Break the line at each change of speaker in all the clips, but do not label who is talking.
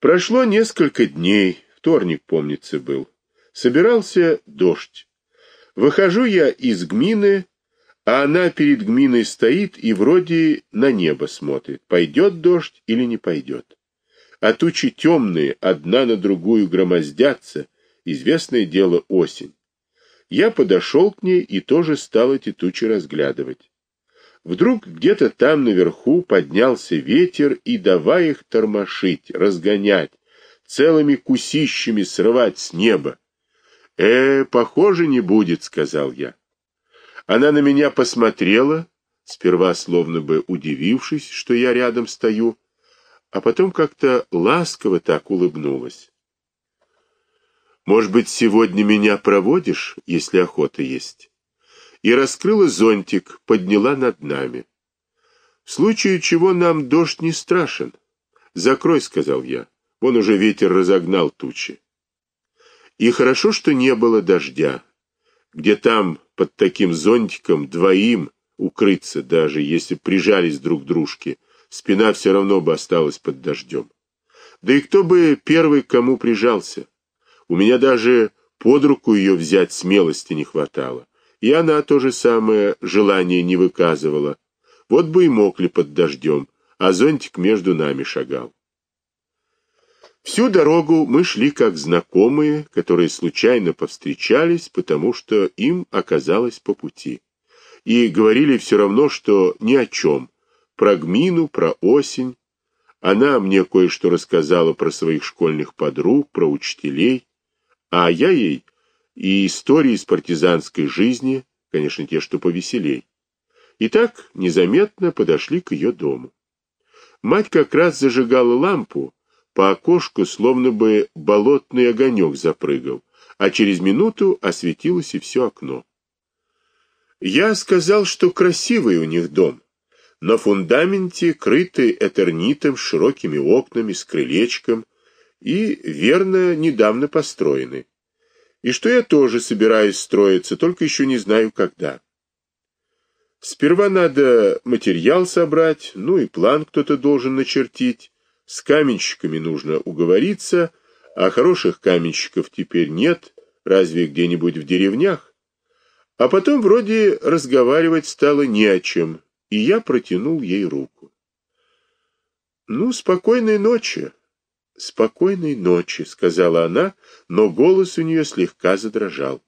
Прошло несколько дней, вторник, помнится, был. Собирался дождь. Выхожу я из гмины, а она перед гминой стоит и вроде на небо смотрит, пойдет дождь или не пойдет. А тучи темные, одна на другую громоздятся, известное дело осень. Я подошел к ней и тоже стал эти тучи разглядывать. Вдруг где-то там наверху поднялся ветер и давай их тормошить, разгонять, целыми кусищами срывать с неба. «Э, похоже, не будет», — сказал я. Она на меня посмотрела, сперва словно бы удивившись, что я рядом стою, а потом как-то ласково так улыбнулась. «Может быть, сегодня меня проводишь, если охота есть?» И раскрыла зонтик, подняла над нами. «В случае чего нам дождь не страшен. Закрой», — сказал я. Вон уже ветер разогнал тучи. И хорошо, что не было дождя, где там под таким зонтиком двоим укрыться, даже если прижались друг к дружке, спина все равно бы осталась под дождем. Да и кто бы первый к кому прижался? У меня даже под руку ее взять смелости не хватало. И она то же самое желание не выказывала. Вот бы и мокли под дождем, а зонтик между нами шагал. Всю дорогу мы шли как знакомые, которые случайно повстречались, потому что им оказалось по пути. И говорили все равно, что ни о чем. Про гмину, про осень. Она мне кое-что рассказала про своих школьных подруг, про учителей. А я ей и истории из партизанской жизни, конечно, те, что повеселей. И так незаметно подошли к ее дому. Мать как раз зажигала лампу, по окошку словно бы болотный огонек запрыгал, а через минуту осветилось и все окно. Я сказал, что красивый у них дом. На фундаменте, крытый этернитом, с широкими окнами, с крылечком, и, верно, недавно построенный. И что я тоже собираюсь строиться, только еще не знаю, когда. Сперва надо материал собрать, ну и план кто-то должен начертить, с каменщиками нужно уговориться, а хороших каменщиков теперь нет, разве где-нибудь в деревнях. А потом вроде разговаривать стало не о чем, и я протянул ей руку. «Ну, спокойной ночи!» «Спокойной ночи», — сказала она, но голос у нее слегка задрожал.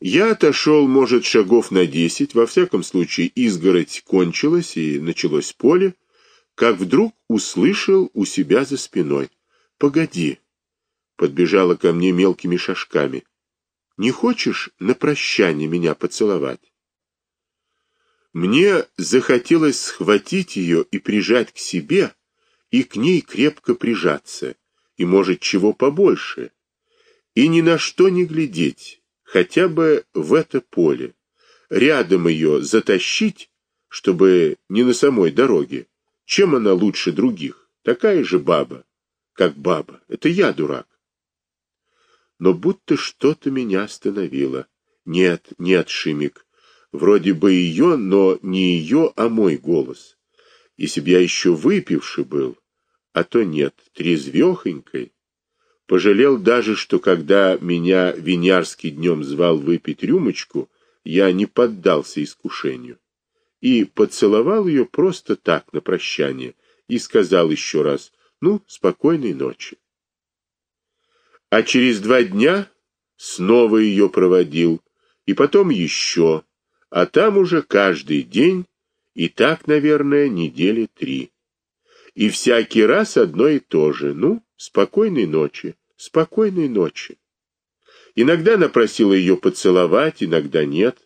Я отошел, может, шагов на десять, во всяком случае изгородь кончилась и началось поле, как вдруг услышал у себя за спиной. «Погоди!» Подбежала ко мне мелкими шажками. «Не хочешь на прощание меня поцеловать?» Мне захотелось схватить ее и прижать к себе, и к ней крепко прижаться, и, может, чего побольше, и ни на что не глядеть, хотя бы в это поле, рядом ее затащить, чтобы не на самой дороге, чем она лучше других? Такая же баба, как баба. Это я дурак. Но будто что-то меня остановило. Нет, нет, Шимик. Вроде бы ее, но не ее, а мой голос. Если б я еще выпивший был, а то нет, трезвехонькой. Пожалел даже, что когда меня Винярский днем звал выпить рюмочку, я не поддался искушению и поцеловал ее просто так на прощание и сказал еще раз «Ну, спокойной ночи». А через два дня снова ее проводил, и потом еще, а там уже каждый день, и так, наверное, недели три. И всякий раз одно и то же «Ну, спокойной ночи, спокойной ночи». Иногда она просила ее поцеловать, иногда нет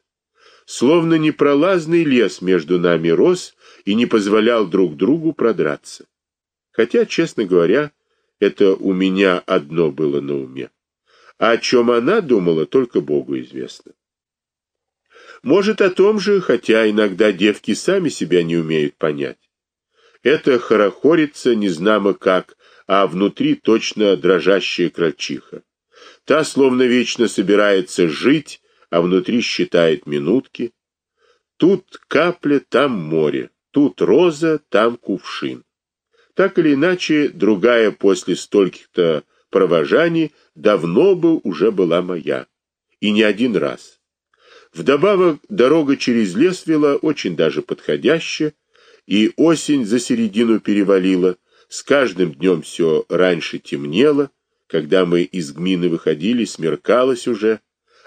словно непролазный лес между нами рос и не позволял друг другу продраться. Хотя, честно говоря, это у меня одно было на уме. А о чем она думала, только Богу известно. Может, о том же, хотя иногда девки сами себя не умеют понять. Это хорохорится незнамо как, а внутри точно дрожащая крольчиха. Та словно вечно собирается жить, а внутри считает минутки. Тут капля, там море, тут роза, там кувшин. Так или иначе, другая после стольких-то провожаний давно бы уже была моя. И не один раз. Вдобавок, дорога через лес вела очень даже подходяще, и осень за середину перевалила, с каждым днем все раньше темнело, когда мы из гмины выходили, смеркалось уже,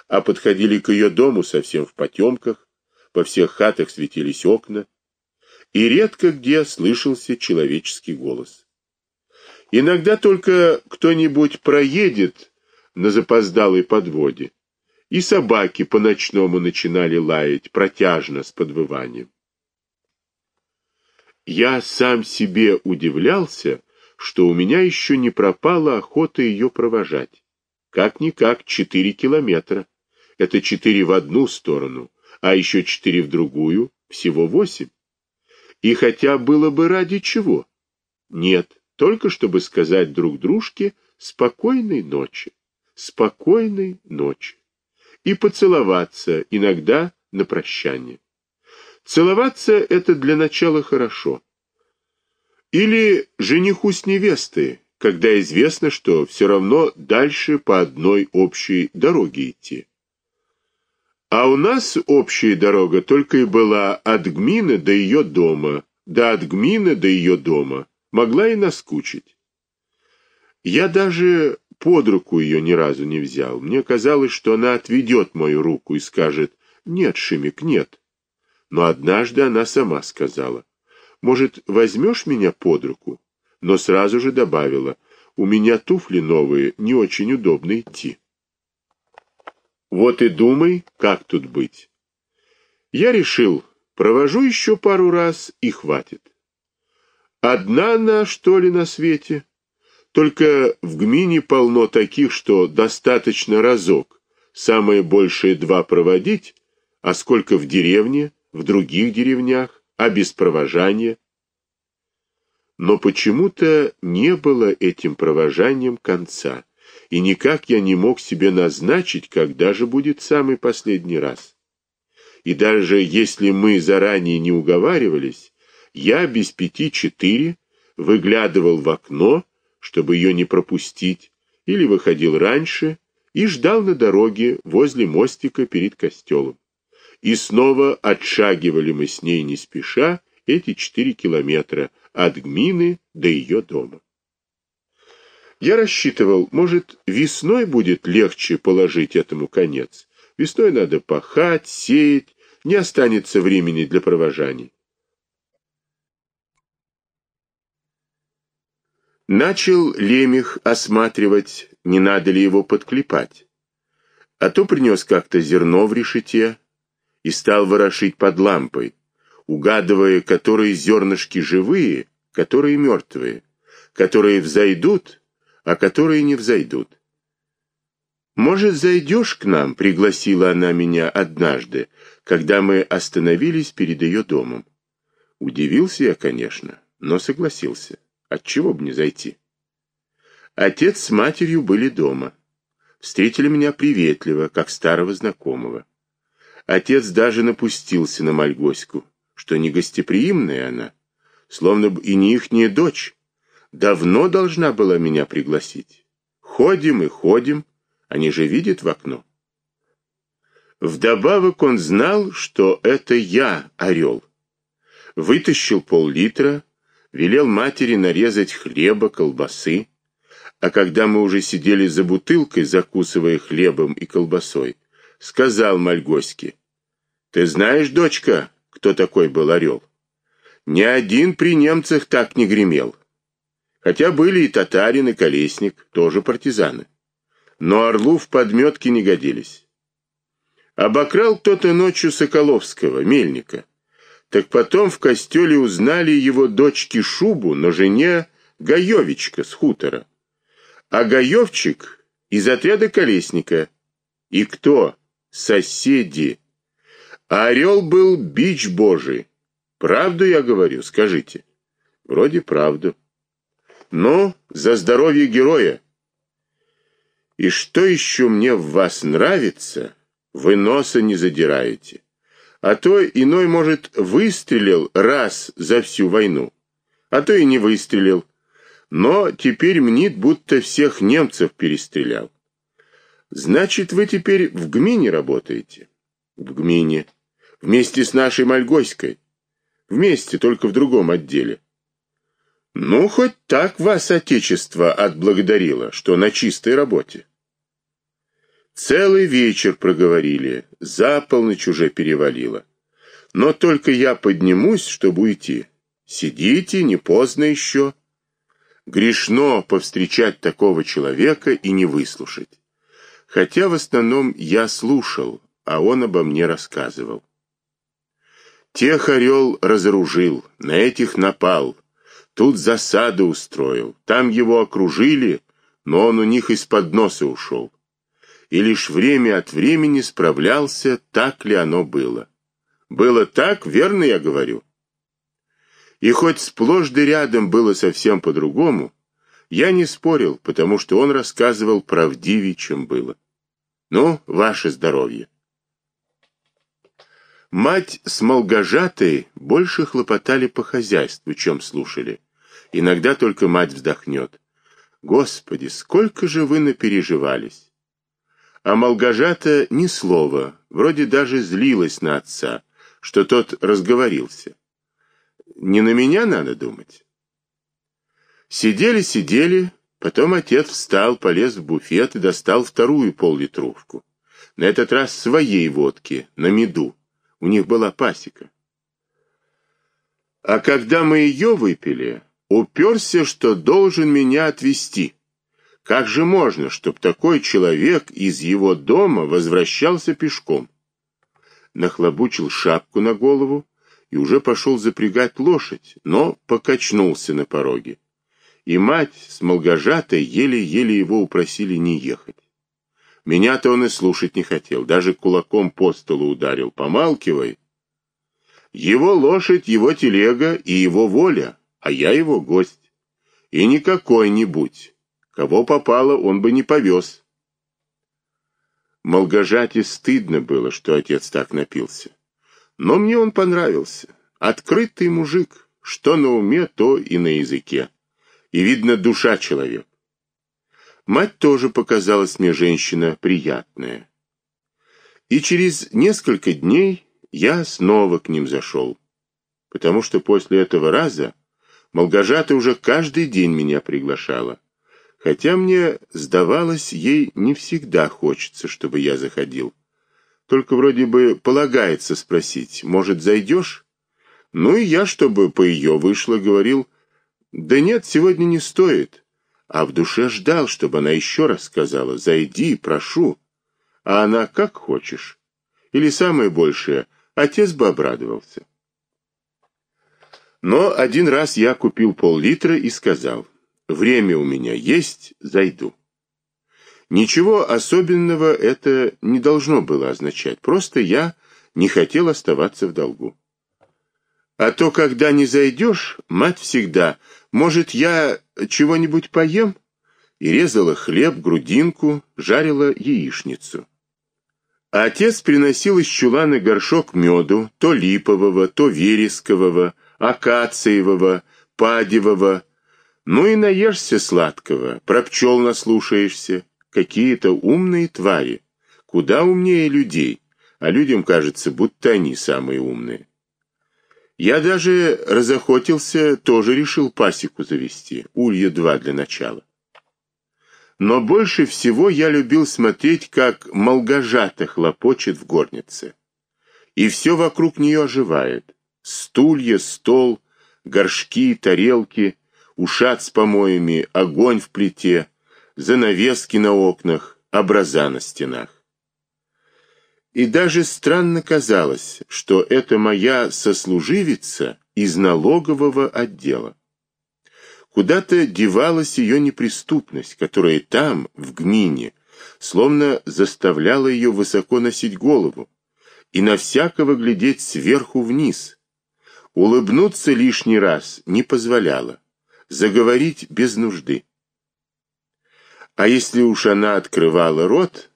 а подходили к ее дому совсем в потемках, по всех хатах светились окна, и редко где слышался человеческий голос. Иногда только кто-нибудь проедет на запоздалой подводе, и собаки по-ночному начинали лаять протяжно с подвыванием. Я сам себе удивлялся, что у меня еще не пропала охота ее провожать. Как-никак четыре километра. Это четыре в одну сторону, а еще четыре в другую, всего восемь. И хотя было бы ради чего? Нет, только чтобы сказать друг дружке спокойной ночи, спокойной ночи. И поцеловаться иногда на прощание. Целоваться это для начала хорошо. Или жениху с невестой, когда известно, что все равно дальше по одной общей дороге идти. А у нас общая дорога только и была от Гмины до ее дома, да от Гмины до ее дома, могла и наскучить. Я даже под руку ее ни разу не взял. Мне казалось, что она отведет мою руку и скажет «Нет, Шимик, нет». Но однажды она сама сказала «Может, возьмешь меня под руку?» Но сразу же добавила «У меня туфли новые, не очень удобно идти». Вот и думай, как тут быть. Я решил, провожу еще пару раз и хватит. Одна она, что ли, на свете? Только в гмине полно таких, что достаточно разок, самое большее два проводить, а сколько в деревне, в других деревнях, а без провожания. Но почему-то не было этим провожанием конца и никак я не мог себе назначить, когда же будет самый последний раз. И даже если мы заранее не уговаривались, я без пяти четыре выглядывал в окно, чтобы ее не пропустить, или выходил раньше и ждал на дороге возле мостика перед костелом. И снова отшагивали мы с ней не спеша эти четыре километра от Гмины до ее дома. Я рассчитывал, может, весной будет легче положить этому конец. Весной надо пахать, сеять, не останется времени для провожаний. Начал лемех осматривать, не надо ли его подклепать. А то принес как-то зерно в решете и стал ворошить под лампой, угадывая, которые зернышки живые, которые мертвые, которые взойдут, а которые не взойдут. «Может, зайдешь к нам?» — пригласила она меня однажды, когда мы остановились перед ее домом. Удивился я, конечно, но согласился. Отчего бы не зайти? Отец с матерью были дома. Встретили меня приветливо, как старого знакомого. Отец даже напустился на Мальгоську, что не гостеприимная она, словно бы и не ихняя дочь, давно должна была меня пригласить. Ходим и ходим, они же видят в окно. Вдобавок он знал, что это я, орел. Вытащил пол-литра, велел матери нарезать хлеба, колбасы, а когда мы уже сидели за бутылкой, закусывая хлебом и колбасой, сказал Мальгоське, «Ты знаешь, дочка, кто такой был орел? Ни один при немцах так не гремел. Хотя были и татарин, и колесник, тоже партизаны. Но орлу в подметке не годились. Обокрал кто-то ночью Соколовского, мельника. Так потом в костеле узнали его дочки шубу на жене Гаевичка с хутора. А Гаевчик из отряда колесника. И кто? Соседи. А орел был бич божий. Правду я говорю, скажите. Вроде правду. Ну, за здоровье героя. И что еще мне в вас нравится, вы носа не задираете. А то иной, может, выстрелил раз за всю войну, а то и не выстрелил. Но теперь мнит, будто всех немцев перестрелял. Значит, вы теперь в ГМИНе работаете? В ГМИНе. Вместе с нашей Мальгойской. Вместе, только в другом отделе. Ну, хоть так вас Отечество отблагодарило, что на чистой работе. Целый вечер проговорили, за полночь уже перевалило. Но только я поднимусь, чтобы уйти. Сидите, не поздно еще. Грешно повстречать такого человека и не выслушать. Хотя в основном я слушал, а он обо мне рассказывал. Тех орел разоружил, на этих напал, тут засаду устроил, там его окружили, но он у них из-под носа ушел и лишь время от времени справлялся, так ли оно было. Было так, верно я говорю? И хоть сплошь да рядом было совсем по-другому, я не спорил, потому что он рассказывал правдивее, чем было. Ну, ваше здоровье. Мать с Молгожатой больше хлопотали по хозяйству, чем слушали. Иногда только мать вздохнет. Господи, сколько же вы напереживались! А Молгожата ни слова, вроде даже злилась на отца, что тот разговорился. Не на меня надо думать. Сидели-сидели, потом отец встал, полез в буфет и достал вторую поллитровку. На этот раз своей водки, на меду. У них была пасека. А когда мы ее выпили, уперся, что должен меня отвезти. Как же можно, чтобы такой человек из его дома возвращался пешком? Нахлобучил шапку на голову и уже пошел запрягать лошадь, но покачнулся на пороге. И мать с Молгожатой еле-еле его упросили не ехать. Меня-то он и слушать не хотел, даже кулаком по столу ударил. Помалкивай. Его лошадь, его телега и его воля, а я его гость. И не какой-нибудь. Кого попало, он бы не повез. Молгожате стыдно было, что отец так напился. Но мне он понравился. Открытый мужик, что на уме, то и на языке. И, видно, душа человек. Мать тоже показалась мне женщина приятная. И через несколько дней я снова к ним зашел, потому что после этого раза Молгожата уже каждый день меня приглашала. Хотя мне сдавалось, ей не всегда хочется, чтобы я заходил. Только вроде бы полагается спросить, может, зайдешь? Ну и я, чтобы по ее вышло, говорил, да нет, сегодня не стоит. А в душе ждал, чтобы она еще раз сказала, зайди, прошу. А она как хочешь. Или самое большее, отец бы обрадовался. Но один раз я купил пол-литра и сказал, Время у меня есть, зайду. Ничего особенного это не должно было означать. Просто я не хотел оставаться в долгу. А то, когда не зайдешь, мать всегда, может, я чего-нибудь поем? И резала хлеб, грудинку, жарила яичницу. А отец приносил из чулана горшок меду, то липового, то верескового, акациевого, падевого, ну и наешься сладкого, про пчел наслушаешься. Какие-то умные твари, куда умнее людей, а людям кажется, будто они самые умные. Я даже разохотился, тоже решил пасеку завести, улья два для начала. Но больше всего я любил смотреть, как молгожата хлопочет в горнице. И все вокруг нее оживает. Стулья, стол, горшки, тарелки — ушат с помоями, огонь в плите, занавески на окнах, образа на стенах. И даже странно казалось, что это моя сослуживица из налогового отдела. Куда-то девалась ее неприступность, которая там, в гмине, словно заставляла ее высоко носить голову и на всякого глядеть сверху вниз. Улыбнуться лишний раз не позволяла заговорить без нужды. А если уж она открывала рот,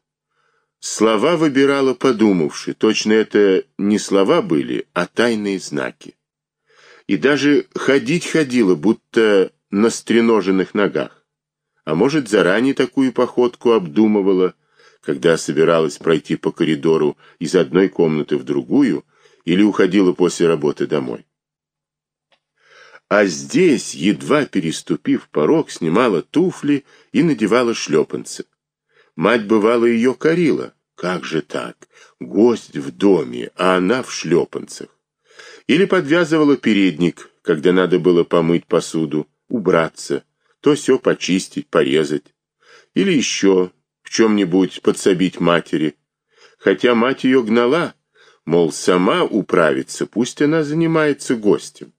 слова выбирала подумавши, точно это не слова были, а тайные знаки. и даже ходить ходила, будто на стреноженных ногах. А может, заранее такую походку обдумывала, когда собиралась пройти по коридору из одной комнаты в другую или уходила после работы домой. А здесь, едва переступив порог, снимала туфли и надевала шлепанцы. Мать бывало ее корила. Как же так? Гость в доме, а она в шлепанцах. Или подвязывала передник, когда надо было помыть посуду, убраться, то все почистить, порезать. Или еще в чем-нибудь подсобить матери. Хотя мать ее гнала, мол, сама управится, пусть она занимается гостем.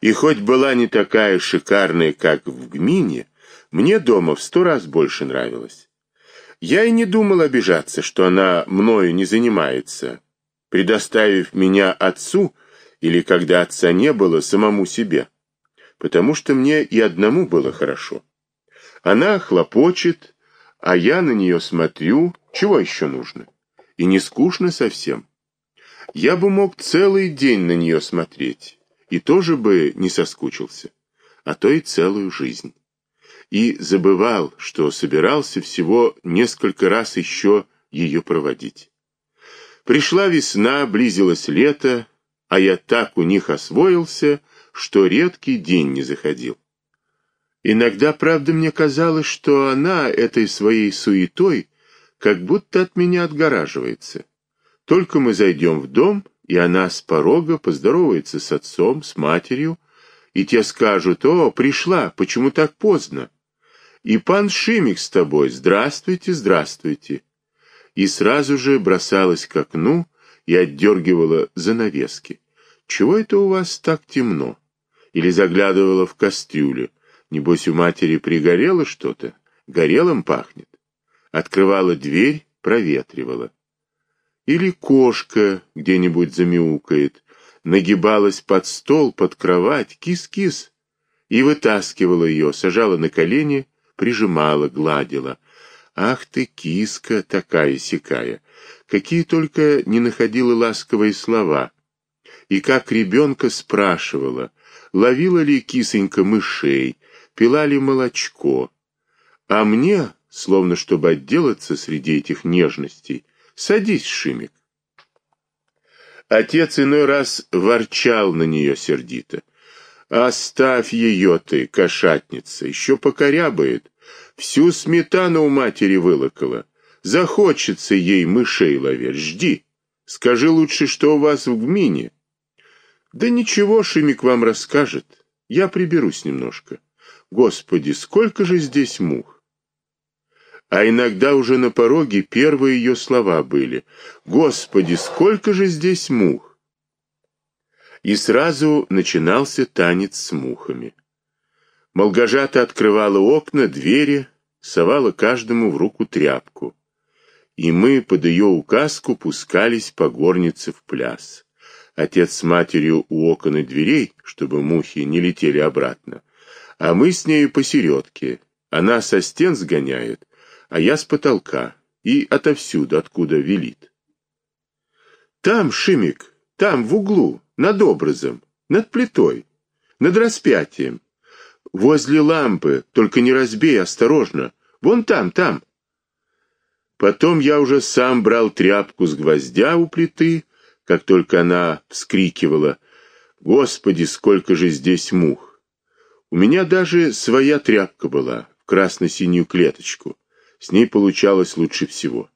И хоть была не такая шикарная, как в Гмине, мне дома в сто раз больше нравилось. Я и не думал обижаться, что она мною не занимается, предоставив меня отцу или, когда отца не было, самому себе, потому что мне и одному было хорошо. Она хлопочет, а я на нее смотрю, чего еще нужно? И не скучно совсем. Я бы мог целый день на нее смотреть и тоже бы не соскучился, а то и целую жизнь. И забывал, что собирался всего несколько раз еще ее проводить. Пришла весна, близилось лето, а я так у них освоился, что редкий день не заходил. Иногда, правда, мне казалось, что она этой своей суетой как будто от меня отгораживается. Только мы зайдем в дом, и она с порога поздоровается с отцом, с матерью, и те скажут, «О, пришла, почему так поздно?» «И пан Шимик с тобой, здравствуйте, здравствуйте!» И сразу же бросалась к окну и отдергивала занавески. «Чего это у вас так темно?» Или заглядывала в кастрюлю. Небось, у матери пригорело что-то, горелым пахнет. Открывала дверь, проветривала. Или кошка где-нибудь замяукает, нагибалась под стол, под кровать, кис-кис, и вытаскивала ее, сажала на колени, прижимала, гладила. Ах ты, киска такая-сякая! Какие только не находила ласковые слова. И как ребенка спрашивала, ловила ли кисонька мышей, пила ли молочко. А мне, словно чтобы отделаться среди этих нежностей, Садись, Шимик. Отец иной раз ворчал на нее сердито. Оставь ее ты, кошатница, еще покорябает. Всю сметану у матери вылокала. Захочется ей мышей ловить. Жди. Скажи лучше, что у вас в гмине. Да ничего, Шимик вам расскажет. Я приберусь немножко. Господи, сколько же здесь мух! А иногда уже на пороге первые ее слова были «Господи, сколько же здесь мух!» И сразу начинался танец с мухами. Молгожата открывала окна, двери, совала каждому в руку тряпку. И мы под ее указку пускались по горнице в пляс. Отец с матерью у окон и дверей, чтобы мухи не летели обратно, а мы с нею посередке. Она со стен сгоняет, а я с потолка и отовсюду, откуда велит. Там, Шимик, там, в углу, над образом, над плитой, над распятием, возле лампы, только не разбей, осторожно, вон там, там. Потом я уже сам брал тряпку с гвоздя у плиты, как только она вскрикивала «Господи, сколько же здесь мух!» У меня даже своя тряпка была, в красно-синюю клеточку. С ней получалось лучше всего.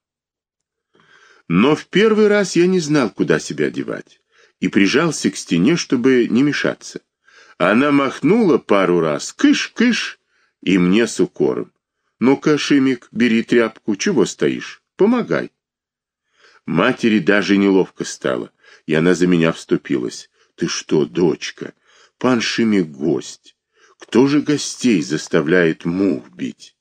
Но в первый раз я не знал, куда себя девать, и прижался к стене, чтобы не мешаться. Она махнула пару раз «Кыш-кыш!» и мне с укором. «Ну-ка, Шимик, бери тряпку, чего стоишь? Помогай!» Матери даже неловко стало, и она за меня вступилась. «Ты что, дочка? Пан Шимик гость. Кто же гостей заставляет мух бить?»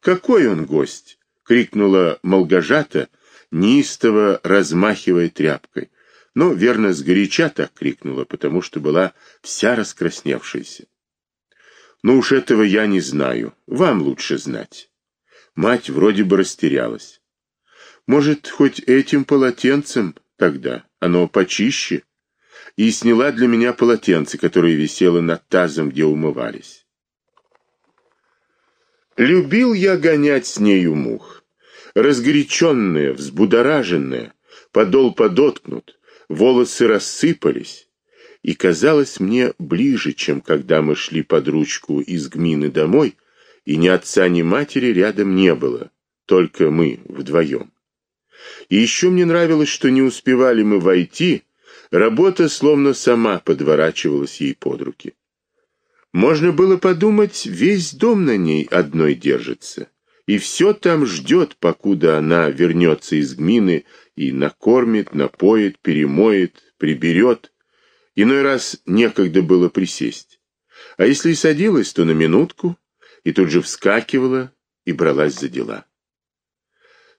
«Какой он гость?» — крикнула Молгожата, неистово размахивая тряпкой. Но, верно, сгоряча так крикнула, потому что была вся раскрасневшаяся. «Ну уж этого я не знаю. Вам лучше знать». Мать вроде бы растерялась. «Может, хоть этим полотенцем тогда? Оно почище?» и сняла для меня полотенце, которое висело над тазом, где умывались. Любил я гонять с нею мух. Разгоряченная, взбудораженная, подол подоткнут, волосы рассыпались, и казалось мне ближе, чем когда мы шли под ручку из Гмины домой, и ни отца, ни матери рядом не было, только мы вдвоем. И еще мне нравилось, что не успевали мы войти, работа словно сама подворачивалась ей под руки. Можно было подумать, весь дом на ней одной держится, и все там ждет, покуда она вернется из гмины и накормит, напоит, перемоет, приберет. Иной раз некогда было присесть. А если и садилась, то на минутку, и тут же вскакивала и бралась за дела.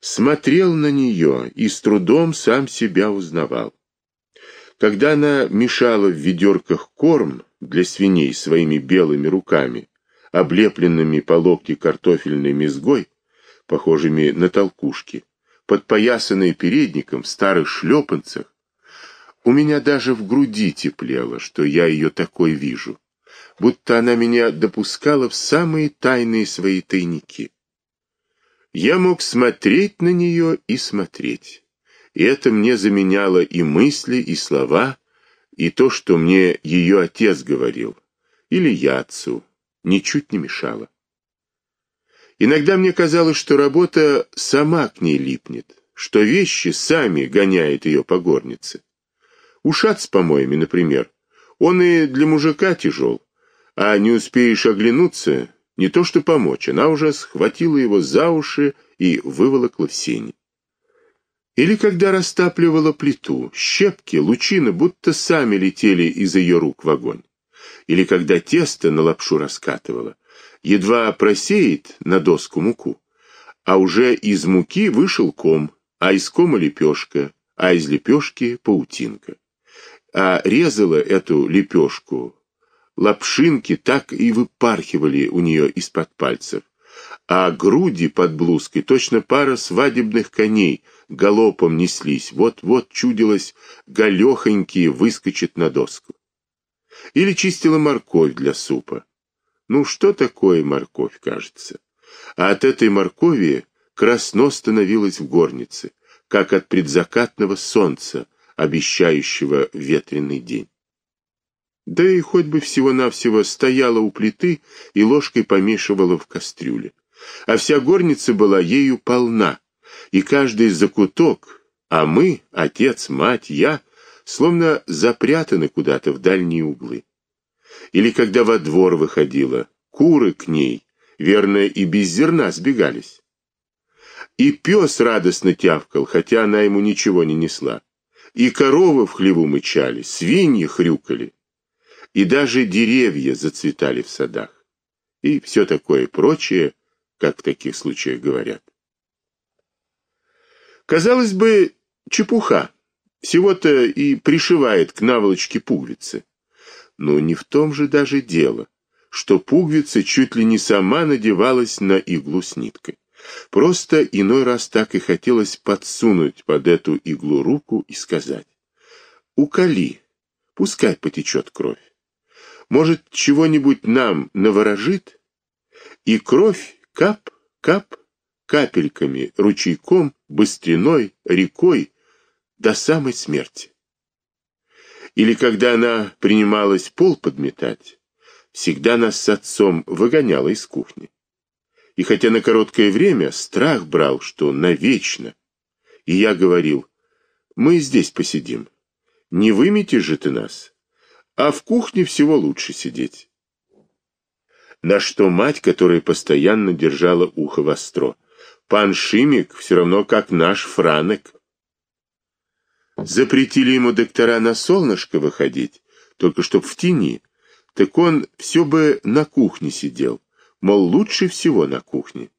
Смотрел на нее и с трудом сам себя узнавал. Когда она мешала в ведерках корм для свиней своими белыми руками, облепленными по локти картофельной мезгой, похожими на толкушки, подпоясанной передником в старых шлепанцах, у меня даже в груди теплело, что я ее такой вижу, будто она меня допускала в самые тайные свои тайники. Я мог смотреть на нее и смотреть и это мне заменяло и мысли, и слова, и то, что мне ее отец говорил, или я отцу, ничуть не мешало. Иногда мне казалось, что работа сама к ней липнет, что вещи сами гоняют ее по горнице. Ушат с помоями, например, он и для мужика тяжел, а не успеешь оглянуться, не то что помочь, она уже схватила его за уши и выволокла в сени. Или когда растапливала плиту, щепки, лучины будто сами летели из ее рук в огонь. Или когда тесто на лапшу раскатывала, едва просеет на доску муку, а уже из муки вышел ком, а из кома лепешка, а из лепешки паутинка. А резала эту лепешку, лапшинки так и выпархивали у нее из-под пальцев, а груди под блузкой точно пара свадебных коней галопом неслись, вот-вот чудилось, галехонькие выскочит на доску. Или чистила морковь для супа. Ну что такое морковь, кажется? А от этой моркови красно становилось в горнице, как от предзакатного солнца, обещающего ветреный день. Да и хоть бы всего-навсего стояла у плиты и ложкой помешивала в кастрюле. А вся горница была ею полна, и каждый закуток, а мы, отец, мать, я, словно запрятаны куда-то в дальние углы. Или когда во двор выходила, куры к ней, верно, и без зерна сбегались. И пес радостно тявкал, хотя она ему ничего не несла. И коровы в хлеву мычали, свиньи хрюкали. И даже деревья зацветали в садах. И все такое прочее, как в таких случаях говорят. Казалось бы, чепуха. Всего-то и пришивает к наволочке пуговицы. Но не в том же даже дело, что пуговица чуть ли не сама надевалась на иглу с ниткой. Просто иной раз так и хотелось подсунуть под эту иглу руку и сказать: "Уколи, пускай потечет кровь. Может, чего-нибудь нам наворожит?" И кровь кап, кап, капельками, ручейком, быстриной, рекой до самой смерти. Или когда она принималась пол подметать, всегда нас с отцом выгоняла из кухни. И хотя на короткое время страх брал, что навечно, и я говорил, мы здесь посидим, не выметишь же ты нас, а в кухне всего лучше сидеть. На что мать, которая постоянно держала ухо востро, Пан Шимик все равно как наш Франек. Запретили ему доктора на солнышко выходить, только чтоб в тени. Так он все бы на кухне сидел, мол, лучше всего на кухне.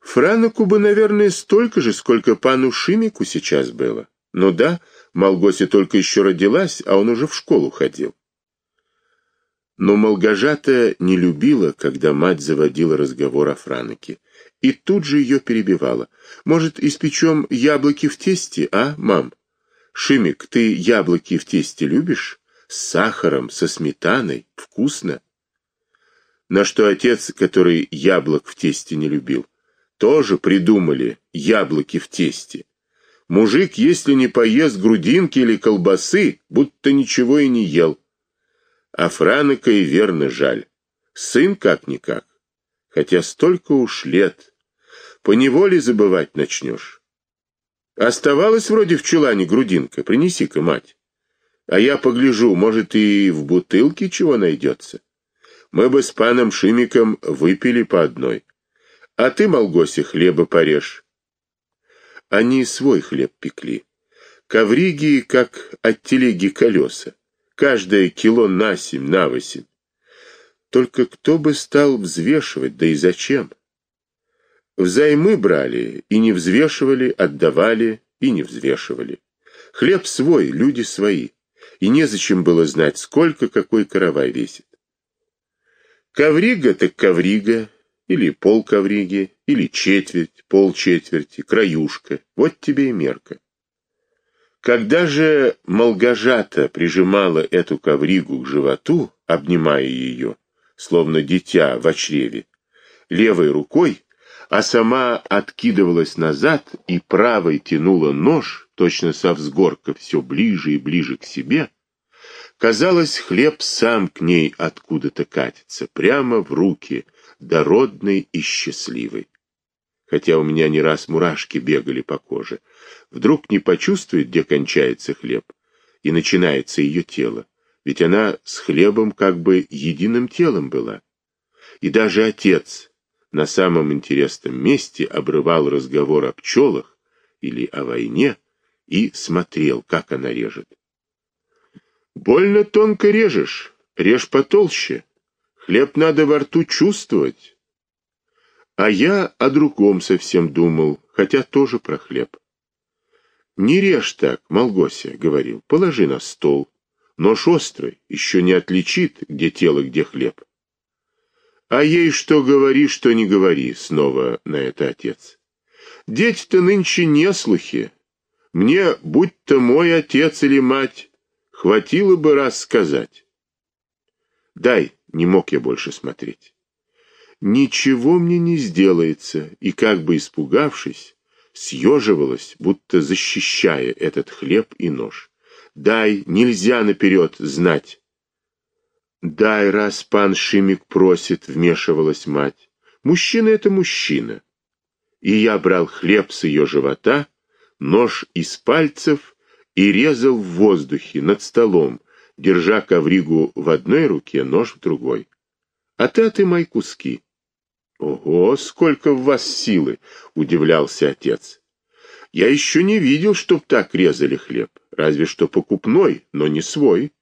Франеку бы, наверное, столько же, сколько пану Шимику сейчас было. Ну да, Малгося только еще родилась, а он уже в школу ходил. Но Малгожата не любила, когда мать заводила разговор о Франеке и тут же ее перебивала. «Может, испечем яблоки в тесте, а, мам? Шимик, ты яблоки в тесте любишь? С сахаром, со сметаной? Вкусно. На что отец, который яблок в тесте не любил, тоже придумали яблоки в тесте. Мужик, если не поест грудинки или колбасы, будто ничего и не ел. А Франыка и верно жаль. Сын как-никак. Хотя столько уж лет. По неволе забывать начнешь. Оставалась вроде в чулане грудинка. Принеси-ка, мать. А я погляжу, может, и в бутылке чего найдется. Мы бы с паном Шимиком выпили по одной. А ты, Молгосе, хлеба порежь. Они свой хлеб пекли. Ковриги, как от телеги колеса. Каждое кило на семь, на восемь. Только кто бы стал взвешивать, да и зачем? Взаймы брали и не взвешивали, отдавали и не взвешивали. Хлеб свой, люди свои. И незачем было знать, сколько какой каравай весит. Коврига так коврига, или полковриги, или четверть, полчетверти, краюшка. Вот тебе и мерка. Когда же Молгожата прижимала эту ковригу к животу, обнимая ее, словно дитя в чреве, левой рукой, а сама откидывалась назад и правой тянула нож, точно со взгорка, все ближе и ближе к себе, казалось, хлеб сам к ней откуда-то катится, прямо в руки, дородный и счастливый. Хотя у меня не раз мурашки бегали по коже. Вдруг не почувствует, где кончается хлеб, и начинается ее тело, ведь она с хлебом как бы единым телом была. И даже отец на самом интересном месте обрывал разговор о пчелах или о войне и смотрел, как она режет. «Больно тонко режешь, режь потолще». Хлеб надо во рту чувствовать. А я о другом совсем думал, хотя тоже про хлеб. Не режь так, Молгося, говорил, положи на стол. Нож острый, еще не отличит, где тело, где хлеб. А ей что говори, что не говори, снова на это отец. Дети-то нынче не слухи. Мне, будь то мой отец или мать, хватило бы раз сказать. Дай, не мог я больше смотреть. Ничего мне не сделается, и как бы испугавшись, съеживалась, будто защищая этот хлеб и нож. Дай, нельзя наперед знать. Дай, раз пан Шимик просит, вмешивалась мать. Мужчина — это мужчина. И я брал хлеб с ее живота, нож из пальцев и резал в воздухе над столом, держа ковригу в одной руке, нож в другой. А ты отымай куски. Ого, сколько в вас силы, удивлялся отец. Я еще не видел, чтоб так резали хлеб, разве что покупной, но не свой.